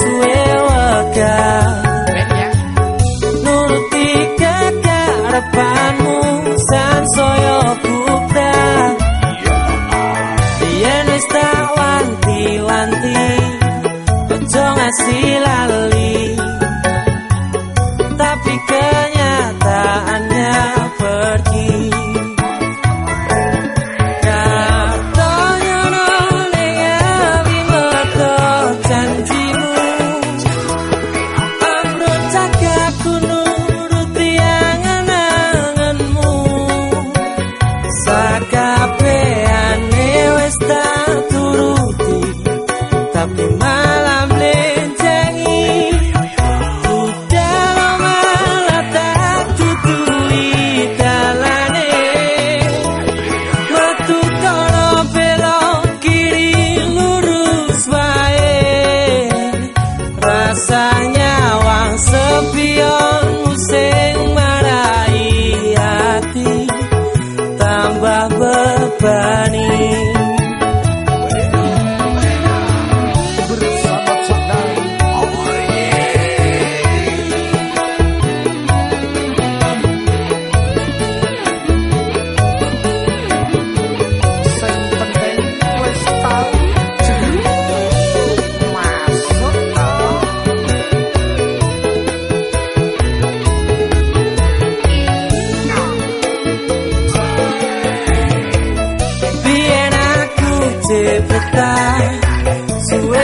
suwe waka nuruti kekarepanmu san soyo putra. Yen wis tak wanti-wanti ojo ngasih cry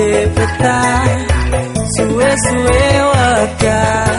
se peta, sue sue wakar.